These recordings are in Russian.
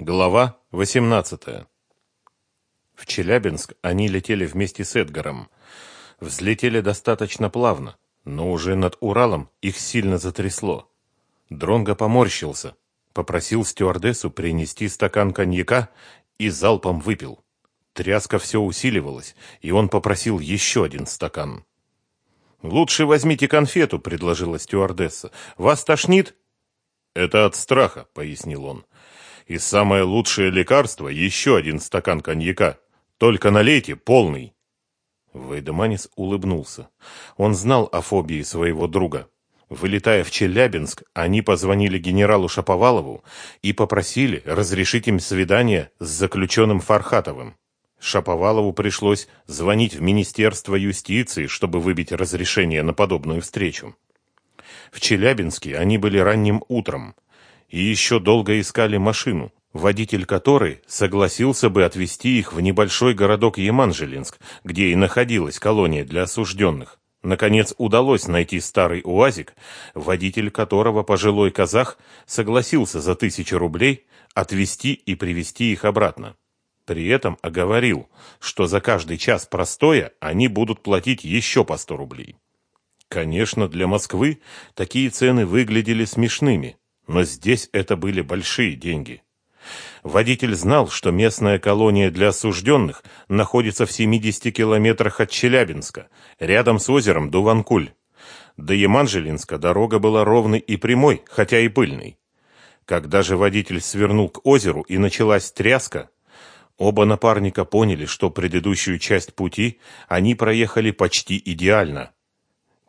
Глава 18. В Челябинск они летели вместе с Эдгаром. Взлетели достаточно плавно, но уже над Уралом их сильно затрясло. Дронго поморщился, попросил стюардессу принести стакан коньяка и залпом выпил. Тряска все усиливалась, и он попросил еще один стакан. «Лучше возьмите конфету», — предложила стюардесса. «Вас тошнит?» «Это от страха», — пояснил он. И самое лучшее лекарство – еще один стакан коньяка. Только налейте полный. Вейдеманис улыбнулся. Он знал о фобии своего друга. Вылетая в Челябинск, они позвонили генералу Шаповалову и попросили разрешить им свидание с заключенным Фархатовым. Шаповалову пришлось звонить в Министерство юстиции, чтобы выбить разрешение на подобную встречу. В Челябинске они были ранним утром и еще долго искали машину, водитель которой согласился бы отвезти их в небольшой городок Еманжелинск, где и находилась колония для осужденных. Наконец удалось найти старый УАЗик, водитель которого, пожилой казах, согласился за тысячу рублей отвезти и привезти их обратно. При этом оговорил, что за каждый час простоя они будут платить еще по сто рублей. Конечно, для Москвы такие цены выглядели смешными, но здесь это были большие деньги. Водитель знал, что местная колония для осужденных находится в 70 километрах от Челябинска, рядом с озером Дуванкуль. До Еманжелинска дорога была ровной и прямой, хотя и пыльной. Когда же водитель свернул к озеру и началась тряска, оба напарника поняли, что предыдущую часть пути они проехали почти идеально.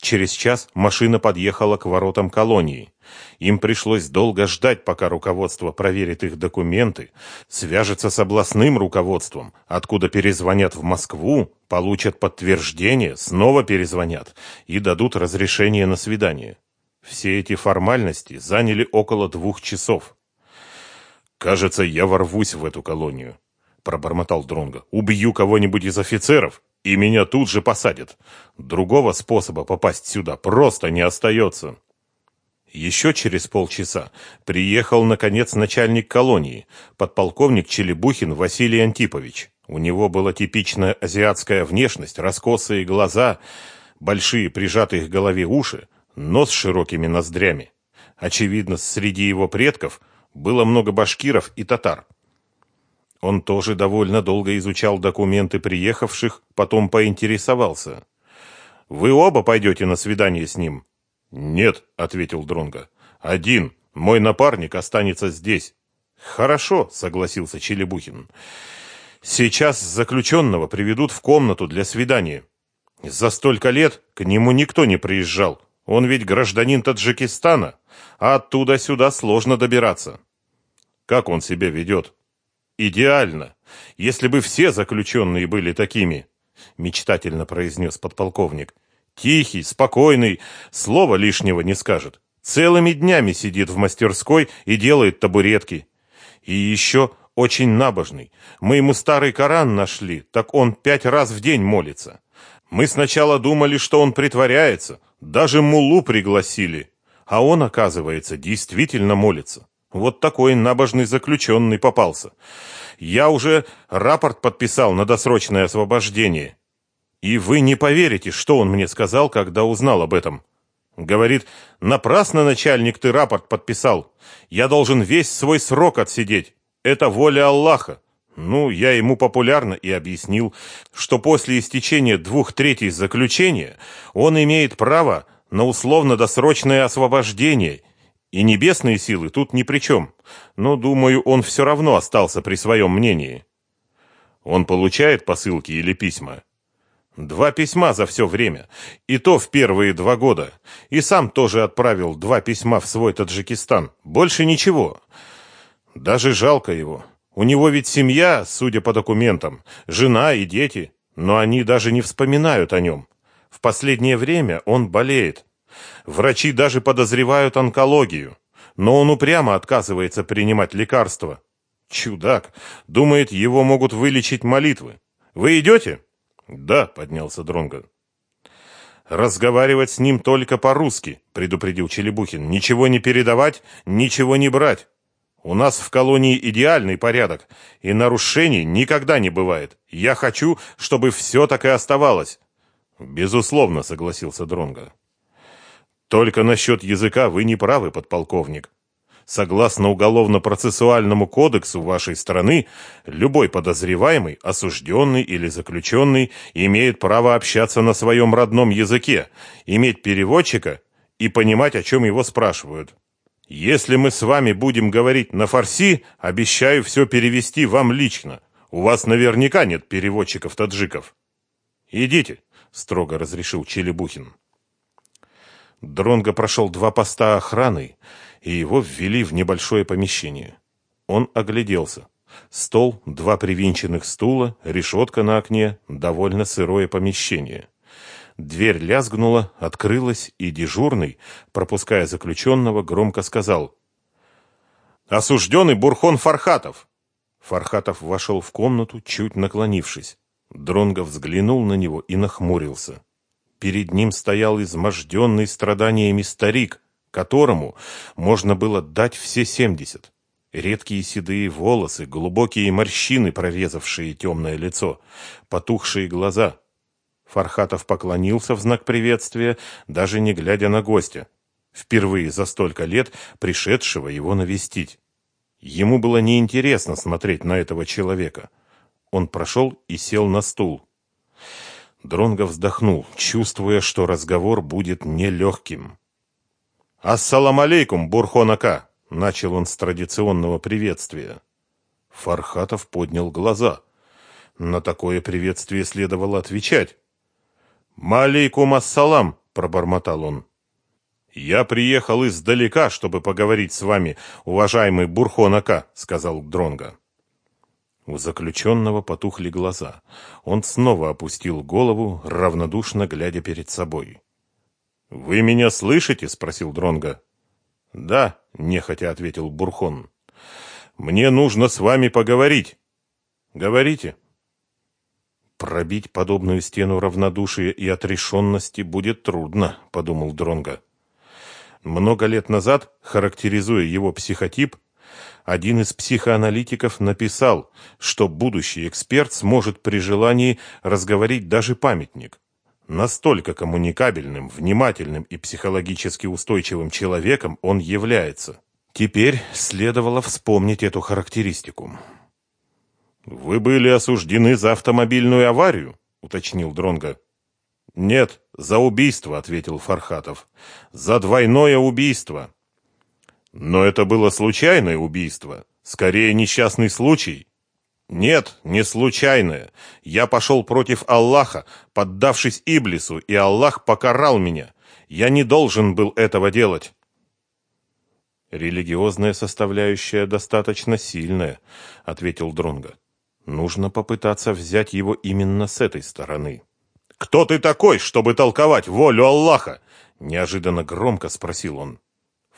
Через час машина подъехала к воротам колонии. Им пришлось долго ждать, пока руководство проверит их документы, свяжется с областным руководством, откуда перезвонят в Москву, получат подтверждение, снова перезвонят и дадут разрешение на свидание. Все эти формальности заняли около двух часов. «Кажется, я ворвусь в эту колонию», — пробормотал Дронго. «Убью кого-нибудь из офицеров и меня тут же посадят. Другого способа попасть сюда просто не остается. Еще через полчаса приехал, наконец, начальник колонии, подполковник Челебухин Василий Антипович. У него была типичная азиатская внешность, раскосые глаза, большие прижатые к голове уши, нос с широкими ноздрями. Очевидно, среди его предков было много башкиров и татар. Он тоже довольно долго изучал документы приехавших, потом поинтересовался. «Вы оба пойдете на свидание с ним?» «Нет», — ответил Дронго. «Один. Мой напарник останется здесь». «Хорошо», — согласился Челебухин. «Сейчас заключенного приведут в комнату для свидания. За столько лет к нему никто не приезжал. Он ведь гражданин Таджикистана, а оттуда сюда сложно добираться». «Как он себя ведет?» Идеально, если бы все заключенные были такими, мечтательно произнес подполковник. Тихий, спокойный, слова лишнего не скажет. Целыми днями сидит в мастерской и делает табуретки. И еще очень набожный. Мы ему старый Коран нашли, так он пять раз в день молится. Мы сначала думали, что он притворяется, даже мулу пригласили, а он, оказывается, действительно молится. Вот такой набожный заключенный попался. Я уже рапорт подписал на досрочное освобождение. И вы не поверите, что он мне сказал, когда узнал об этом. Говорит, напрасно, начальник, ты рапорт подписал. Я должен весь свой срок отсидеть. Это воля Аллаха. Ну, я ему популярно и объяснил, что после истечения двух третей заключения он имеет право на условно-досрочное освобождение и небесные силы тут ни при чем. Но, думаю, он все равно остался при своем мнении. Он получает посылки или письма? Два письма за все время. И то в первые два года. И сам тоже отправил два письма в свой Таджикистан. Больше ничего. Даже жалко его. У него ведь семья, судя по документам, жена и дети. Но они даже не вспоминают о нем. В последнее время он болеет. Врачи даже подозревают онкологию, но он упрямо отказывается принимать лекарства. Чудак, думает, его могут вылечить молитвы. Вы идете? Да, поднялся Дронго. Разговаривать с ним только по-русски, предупредил Челебухин. Ничего не передавать, ничего не брать. У нас в колонии идеальный порядок, и нарушений никогда не бывает. Я хочу, чтобы все так и оставалось. Безусловно, согласился Дронга. Только насчет языка вы не правы, подполковник. Согласно уголовно-процессуальному кодексу вашей страны, любой подозреваемый, осужденный или заключенный имеет право общаться на своем родном языке, иметь переводчика и понимать, о чем его спрашивают. Если мы с вами будем говорить на фарси, обещаю все перевести вам лично. У вас наверняка нет переводчиков-таджиков. Идите, строго разрешил Челебухин. Дронго прошел два поста охраны, и его ввели в небольшое помещение. Он огляделся. Стол, два привинченных стула, решетка на окне, довольно сырое помещение. Дверь лязгнула, открылась, и дежурный, пропуская заключенного, громко сказал «Осужденный Бурхон Фархатов!» Фархатов вошел в комнату, чуть наклонившись. Дронгов взглянул на него и нахмурился. Перед ним стоял изможденный страданиями старик, которому можно было дать все семьдесят. Редкие седые волосы, глубокие морщины, прорезавшие темное лицо, потухшие глаза — Фархатов поклонился в знак приветствия, даже не глядя на гостя, впервые за столько лет пришедшего его навестить. Ему было неинтересно смотреть на этого человека. Он прошел и сел на стул. Дронго вздохнул, чувствуя, что разговор будет нелегким. «Ассалам алейкум, Бурхонака!» — начал он с традиционного приветствия. Фархатов поднял глаза. На такое приветствие следовало отвечать. «Малейкум ассалам!» — пробормотал он. «Я приехал издалека, чтобы поговорить с вами, уважаемый Бурхонака», — сказал Дронга. У заключенного потухли глаза. Он снова опустил голову, равнодушно глядя перед собой. «Вы меня слышите?» — спросил Дронга. «Да», — нехотя ответил Бурхон. «Мне нужно с вами поговорить». «Говорите». Пробить подобную стену равнодушия и отрешенности будет трудно, подумал Дронга. Много лет назад, характеризуя его психотип, один из психоаналитиков написал, что будущий эксперт сможет при желании разговорить даже памятник. Настолько коммуникабельным, внимательным и психологически устойчивым человеком он является. Теперь следовало вспомнить эту характеристику. Вы были осуждены за автомобильную аварию, уточнил Дронга. Нет, за убийство, ответил Фархатов. За двойное убийство. Но это было случайное убийство, скорее несчастный случай. Нет, не случайное. Я пошел против Аллаха, поддавшись Иблису, и Аллах покарал меня. Я не должен был этого делать. Религиозная составляющая достаточно сильная, ответил Дронга. Нужно попытаться взять его именно с этой стороны. «Кто ты такой, чтобы толковать волю Аллаха?» Неожиданно громко спросил он.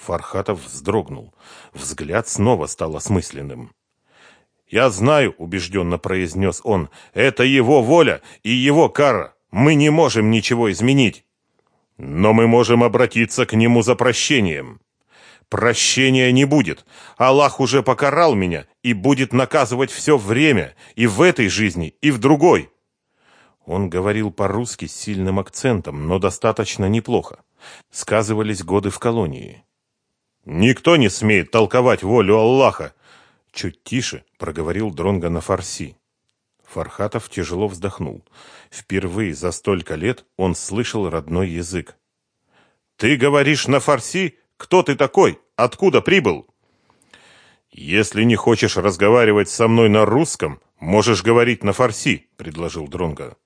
Фархатов вздрогнул. Взгляд снова стал осмысленным. «Я знаю», — убежденно произнес он, — «это его воля и его кара. Мы не можем ничего изменить. Но мы можем обратиться к нему за прощением. Прощения не будет. Аллах уже покарал меня и будет наказывать все время, и в этой жизни, и в другой. Он говорил по-русски с сильным акцентом, но достаточно неплохо. Сказывались годы в колонии. Никто не смеет толковать волю Аллаха, чуть тише проговорил Дронга на фарси. Фархатов тяжело вздохнул. Впервые за столько лет он слышал родной язык. Ты говоришь на фарси? Кто ты такой? Откуда прибыл? Если не хочешь разговаривать со мной на русском, можешь говорить на фарси, предложил Дронга.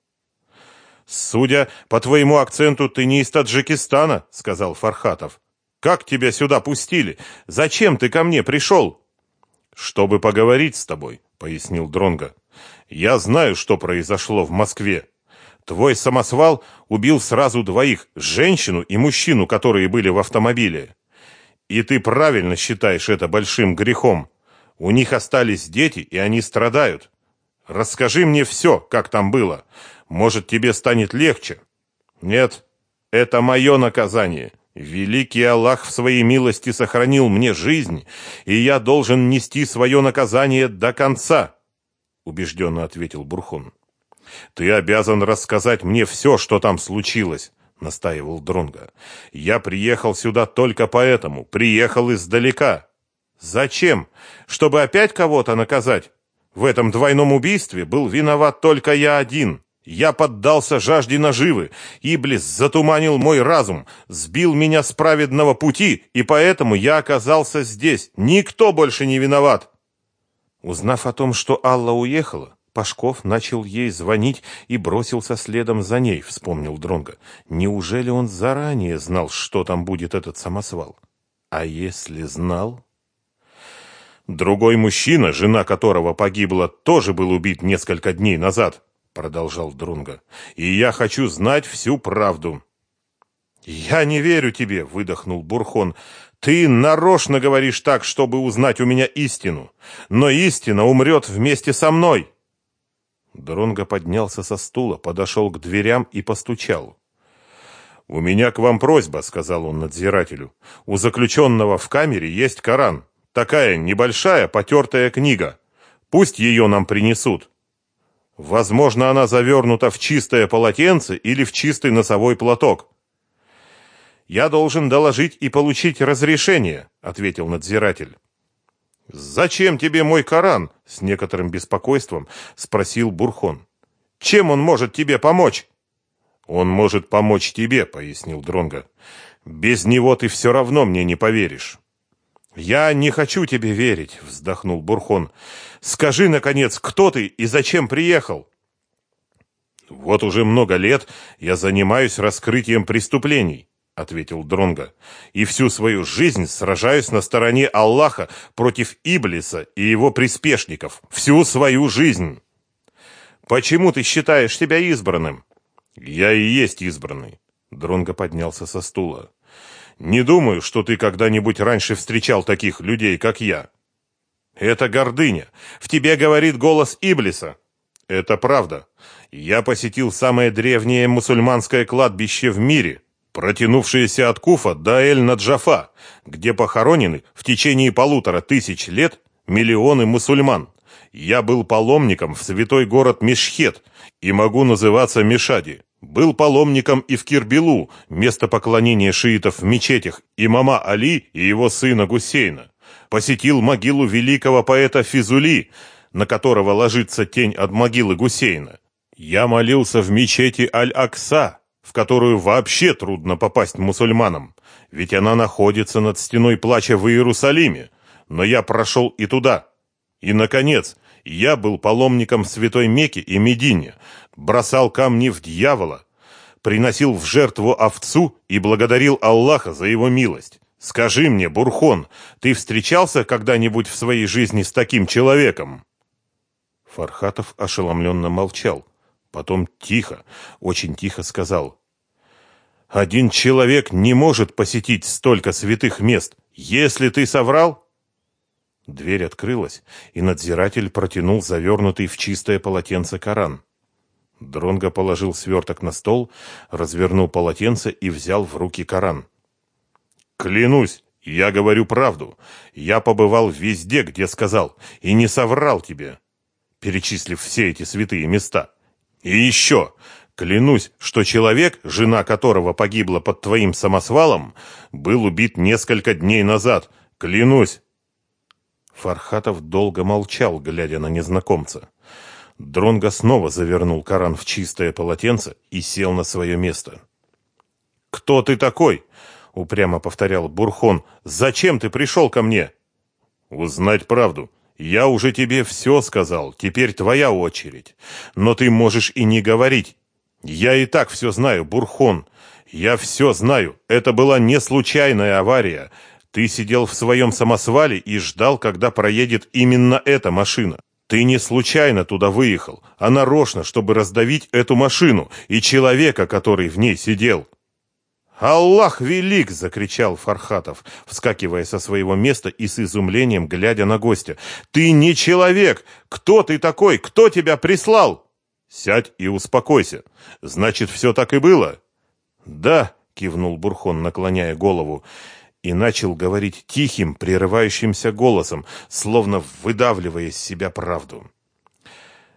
Судя по твоему акценту, ты не из Таджикистана, сказал Фархатов. Как тебя сюда пустили? Зачем ты ко мне пришел?» Чтобы поговорить с тобой, пояснил Дронга. Я знаю, что произошло в Москве. Твой самосвал убил сразу двоих, женщину и мужчину, которые были в автомобиле. И ты правильно считаешь это большим грехом. У них остались дети, и они страдают. Расскажи мне все, как там было. Может, тебе станет легче. Нет, это мое наказание. Великий Аллах в своей милости сохранил мне жизнь, и я должен нести свое наказание до конца, убежденно ответил Бурхон. Ты обязан рассказать мне все, что там случилось, настаивал Дронга. Я приехал сюда только поэтому, приехал издалека. Зачем? Чтобы опять кого-то наказать? В этом двойном убийстве был виноват только я один. Я поддался жажде наживы. Иблис затуманил мой разум, сбил меня с праведного пути, и поэтому я оказался здесь. Никто больше не виноват. Узнав о том, что Алла уехала, Пашков начал ей звонить и бросился следом за ней, вспомнил Дронга. Неужели он заранее знал, что там будет этот самосвал? А если знал? Другой мужчина, жена которого погибла, тоже был убит несколько дней назад продолжал Друнга. И я хочу знать всю правду. Я не верю тебе, выдохнул Бурхон. Ты нарочно говоришь так, чтобы узнать у меня истину, но истина умрет вместе со мной. Дронго поднялся со стула, подошел к дверям и постучал. «У меня к вам просьба», — сказал он надзирателю. «У заключенного в камере есть Коран. Такая небольшая потертая книга. Пусть ее нам принесут. Возможно, она завернута в чистое полотенце или в чистый носовой платок. Я должен доложить и получить разрешение, ответил надзиратель. Зачем тебе мой Коран? с некоторым беспокойством спросил Бурхон. Чем он может тебе помочь? Он может помочь тебе, пояснил Дронга. Без него ты все равно мне не поверишь. «Я не хочу тебе верить», — вздохнул Бурхон. «Скажи, наконец, кто ты и зачем приехал?» «Вот уже много лет я занимаюсь раскрытием преступлений», — ответил Дронга, «и всю свою жизнь сражаюсь на стороне Аллаха против Иблиса и его приспешников. Всю свою жизнь!» «Почему ты считаешь себя избранным?» «Я и есть избранный», — Дронга поднялся со стула. Не думаю, что ты когда-нибудь раньше встречал таких людей, как я. Это гордыня. В тебе говорит голос Иблиса. Это правда. Я посетил самое древнее мусульманское кладбище в мире, протянувшееся от Куфа до Эль-Наджафа, где похоронены в течение полутора тысяч лет миллионы мусульман. Я был паломником в святой город Мешхет и могу называться Мешади. Был паломником и в Кирбилу, место поклонения шиитов в мечетях, имама Али и его сына Гусейна. Посетил могилу великого поэта Физули, на которого ложится тень от могилы Гусейна. Я молился в мечети Аль-Акса, в которую вообще трудно попасть мусульманам, ведь она находится над стеной плача в Иерусалиме. Но я прошел и туда. И, наконец, я был паломником Святой Мекке и Медине, бросал камни в дьявола, приносил в жертву овцу и благодарил Аллаха за его милость. Скажи мне, Бурхон, ты встречался когда-нибудь в своей жизни с таким человеком? Фархатов ошеломленно молчал, потом тихо, очень тихо сказал: один человек не может посетить столько святых мест. Если ты соврал, Дверь открылась, и надзиратель протянул завернутый в чистое полотенце Коран. Дронго положил сверток на стол, развернул полотенце и взял в руки Коран. «Клянусь, я говорю правду. Я побывал везде, где сказал, и не соврал тебе, перечислив все эти святые места. И еще, клянусь, что человек, жена которого погибла под твоим самосвалом, был убит несколько дней назад. Клянусь!» Фархатов долго молчал, глядя на незнакомца. Дронго снова завернул Коран в чистое полотенце и сел на свое место. «Кто ты такой?» — упрямо повторял Бурхон. «Зачем ты пришел ко мне?» «Узнать правду. Я уже тебе все сказал, теперь твоя очередь. Но ты можешь и не говорить. Я и так все знаю, Бурхон. Я все знаю. Это была не случайная авария. Ты сидел в своем самосвале и ждал, когда проедет именно эта машина. Ты не случайно туда выехал, а нарочно, чтобы раздавить эту машину и человека, который в ней сидел. «Аллах велик!» — закричал Фархатов, вскакивая со своего места и с изумлением глядя на гостя. «Ты не человек! Кто ты такой? Кто тебя прислал?» «Сядь и успокойся. Значит, все так и было?» «Да, кивнул Бурхон, наклоняя голову, и начал говорить тихим, прерывающимся голосом, словно выдавливая из себя правду.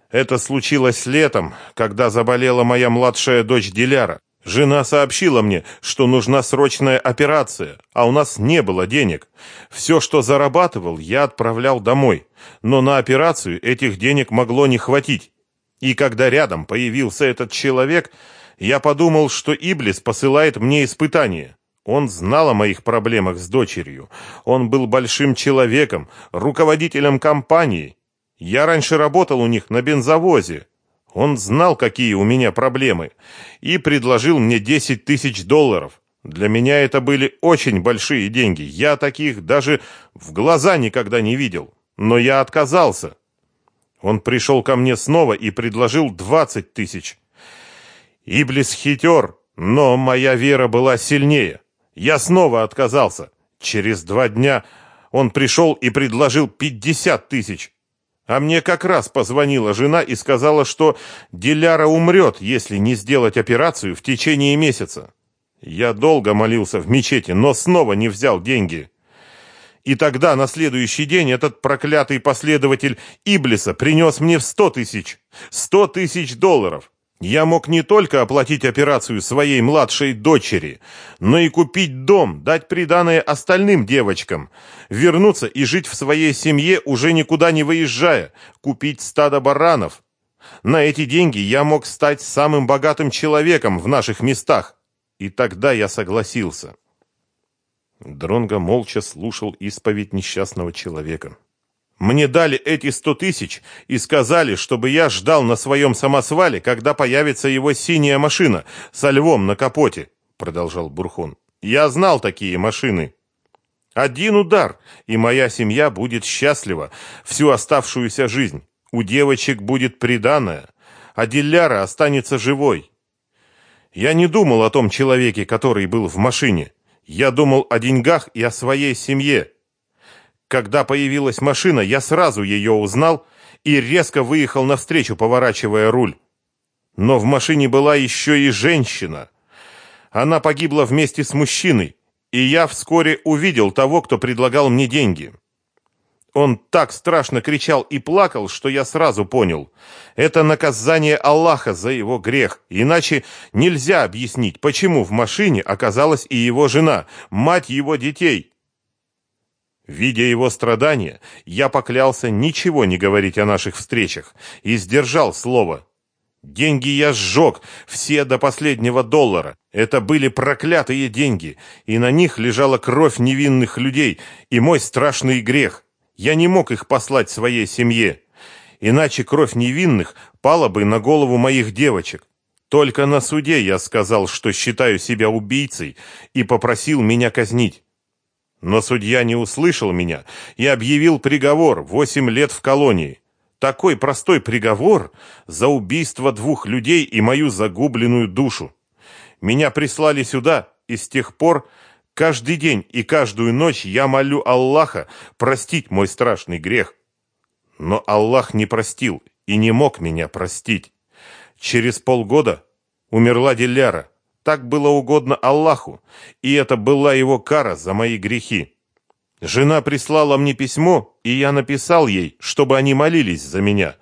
Это случилось летом, когда заболела моя младшая дочь Диляра. Жена сообщила мне, что нужна срочная операция, а у нас не было денег. Все, что зарабатывал, я отправлял домой, но на операцию этих денег могло не хватить. И когда рядом появился этот человек, я подумал, что Иблис посылает мне испытание. Он знал о моих проблемах с дочерью. Он был большим человеком, руководителем компании. Я раньше работал у них на бензовозе. Он знал, какие у меня проблемы, и предложил мне 10 тысяч долларов. Для меня это были очень большие деньги. Я таких даже в глаза никогда не видел. Но я отказался. Он пришел ко мне снова и предложил 20 тысяч. Иблис хитер, но моя вера была сильнее. Я снова отказался. Через два дня он пришел и предложил 50 тысяч. А мне как раз позвонила жена и сказала, что Диляра умрет, если не сделать операцию в течение месяца. Я долго молился в мечети, но снова не взял деньги. И тогда, на следующий день, этот проклятый последователь Иблиса принес мне в сто тысяч. Сто тысяч долларов. Я мог не только оплатить операцию своей младшей дочери, но и купить дом, дать приданое остальным девочкам, вернуться и жить в своей семье, уже никуда не выезжая, купить стадо баранов. На эти деньги я мог стать самым богатым человеком в наших местах. И тогда я согласился. Дронго молча слушал исповедь несчастного человека. Мне дали эти сто тысяч и сказали, чтобы я ждал на своем самосвале, когда появится его синяя машина со львом на капоте, продолжал Бурхон. Я знал такие машины. Один удар, и моя семья будет счастлива всю оставшуюся жизнь. У девочек будет приданое, а Дилляра останется живой. Я не думал о том человеке, который был в машине. Я думал о деньгах и о своей семье. Когда появилась машина, я сразу ее узнал и резко выехал навстречу, поворачивая руль. Но в машине была еще и женщина. Она погибла вместе с мужчиной, и я вскоре увидел того, кто предлагал мне деньги. Он так страшно кричал и плакал, что я сразу понял. Это наказание Аллаха за его грех. Иначе нельзя объяснить, почему в машине оказалась и его жена, мать его детей. Видя его страдания, я поклялся ничего не говорить о наших встречах и сдержал слово. Деньги я сжег, все до последнего доллара. Это были проклятые деньги, и на них лежала кровь невинных людей и мой страшный грех. Я не мог их послать своей семье, иначе кровь невинных пала бы на голову моих девочек. Только на суде я сказал, что считаю себя убийцей, и попросил меня казнить. Но судья не услышал меня и объявил приговор восемь лет в колонии. Такой простой приговор за убийство двух людей и мою загубленную душу. Меня прислали сюда, и с тех пор каждый день и каждую ночь я молю Аллаха простить мой страшный грех. Но Аллах не простил и не мог меня простить. Через полгода умерла Диляра. Так было угодно Аллаху, и это была его кара за мои грехи. Жена прислала мне письмо, и я написал ей, чтобы они молились за меня.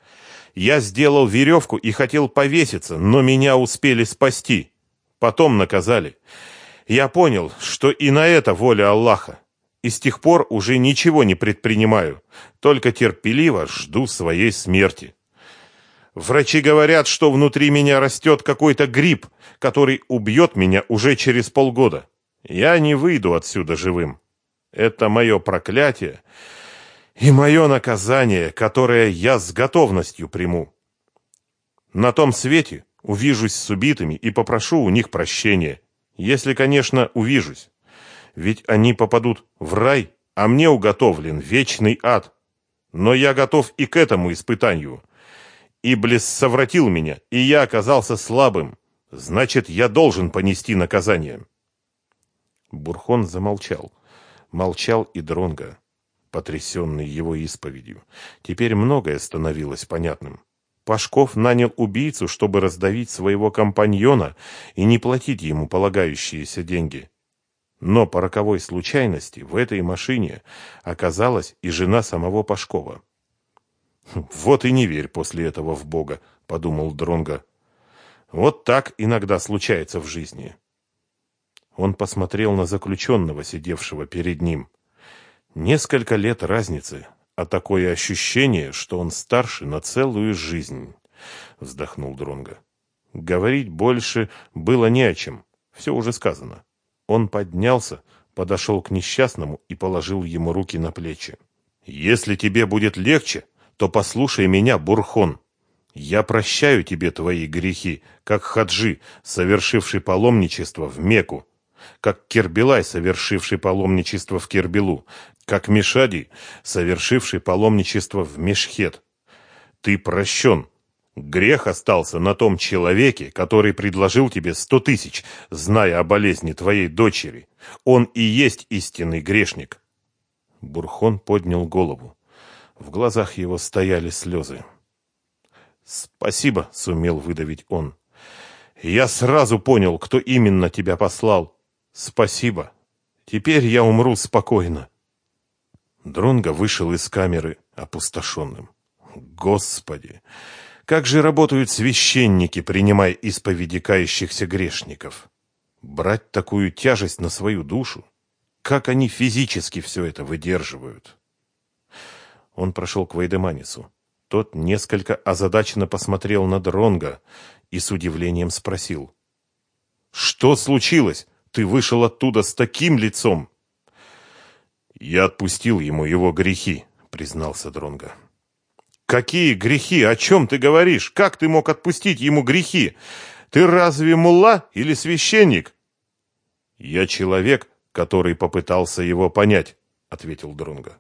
Я сделал веревку и хотел повеситься, но меня успели спасти. Потом наказали. Я понял, что и на это воля Аллаха. И с тех пор уже ничего не предпринимаю, только терпеливо жду своей смерти. Врачи говорят, что внутри меня растет какой-то гриб, который убьет меня уже через полгода. Я не выйду отсюда живым. Это мое проклятие и мое наказание, которое я с готовностью приму. На том свете увижусь с убитыми и попрошу у них прощения, если, конечно, увижусь. Ведь они попадут в рай, а мне уготовлен вечный ад. Но я готов и к этому испытанию. Иблис совратил меня, и я оказался слабым. Значит, я должен понести наказание. Бурхон замолчал. Молчал и Дронга, потрясенный его исповедью. Теперь многое становилось понятным. Пашков нанял убийцу, чтобы раздавить своего компаньона и не платить ему полагающиеся деньги. Но по роковой случайности в этой машине оказалась и жена самого Пашкова. «Вот и не верь после этого в Бога», — подумал Дронга. «Вот так иногда случается в жизни». Он посмотрел на заключенного, сидевшего перед ним. Несколько лет разницы, а такое ощущение, что он старше на целую жизнь, вздохнул Дронга. Говорить больше было не о чем. Все уже сказано. Он поднялся, подошел к несчастному и положил ему руки на плечи. Если тебе будет легче, то послушай меня, Бурхон. Я прощаю тебе твои грехи, как хаджи, совершивший паломничество в Мекку, как Кербилай, совершивший паломничество в Кербилу, как Мишади, совершивший паломничество в Мешхет. Ты прощен. Грех остался на том человеке, который предложил тебе сто тысяч, зная о болезни твоей дочери. Он и есть истинный грешник. Бурхон поднял голову. В глазах его стояли слезы. «Спасибо», — сумел выдавить он. «Я сразу понял, кто именно тебя послал. Спасибо. Теперь я умру спокойно. Дронго вышел из камеры опустошенным. Господи, как же работают священники, принимая исповеди кающихся грешников? Брать такую тяжесть на свою душу? Как они физически все это выдерживают? Он прошел к Вайдеманису. Тот несколько озадаченно посмотрел на Дронга и с удивлением спросил. «Что случилось? ты вышел оттуда с таким лицом?» «Я отпустил ему его грехи», — признался Дронга. «Какие грехи? О чем ты говоришь? Как ты мог отпустить ему грехи? Ты разве мулла или священник?» «Я человек, который попытался его понять», — ответил Дронга.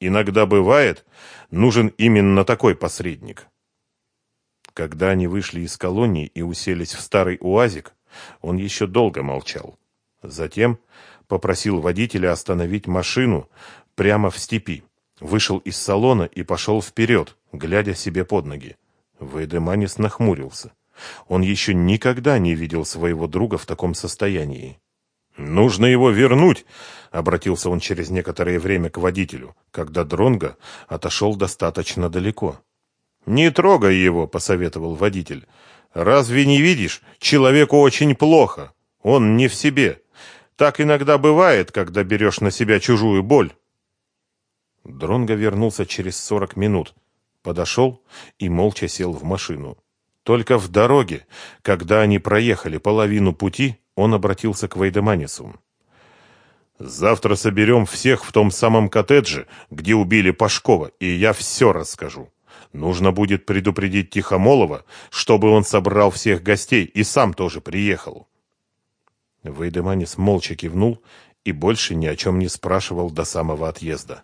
«Иногда бывает, нужен именно такой посредник». Когда они вышли из колонии и уселись в старый уазик, он еще долго молчал. Затем попросил водителя остановить машину прямо в степи. Вышел из салона и пошел вперед, глядя себе под ноги. Вейдеманис нахмурился. Он еще никогда не видел своего друга в таком состоянии. «Нужно его вернуть!» — обратился он через некоторое время к водителю, когда Дронго отошел достаточно далеко. «Не трогай его!» — посоветовал водитель. «Разве не видишь? Человеку очень плохо. Он не в себе. Так иногда бывает, когда берешь на себя чужую боль. Дронго вернулся через сорок минут, подошел и молча сел в машину. Только в дороге, когда они проехали половину пути, он обратился к Вейдеманису. «Завтра соберем всех в том самом коттедже, где убили Пашкова, и я все расскажу. Нужно будет предупредить Тихомолова, чтобы он собрал всех гостей и сам тоже приехал. Вейдеманис молча кивнул и больше ни о чем не спрашивал до самого отъезда.